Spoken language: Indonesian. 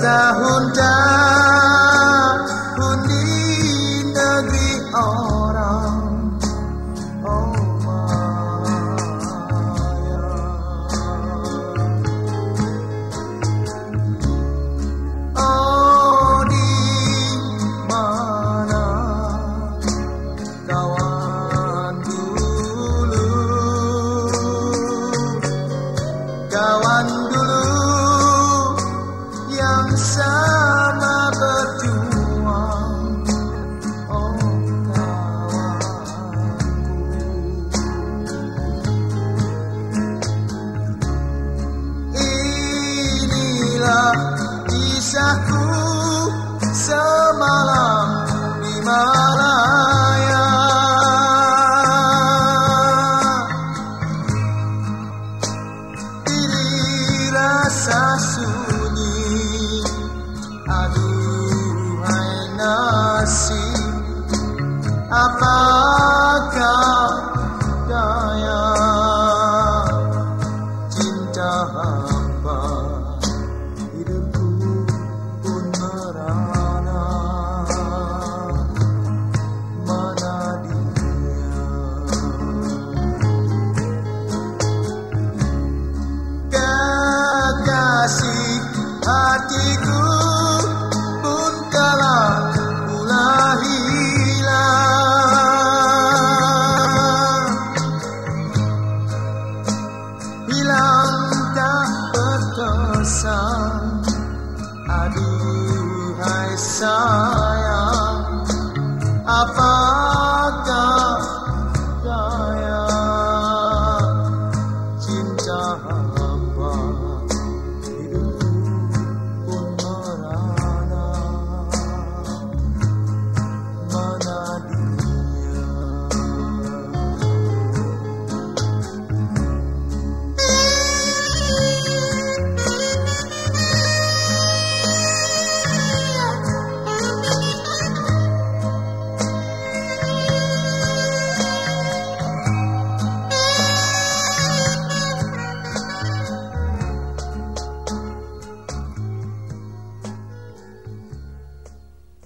tahun dan Aku semalam di Malaya. Ini rasa sunyi Aduhai nasib Apa Aduh, hai sayang Apa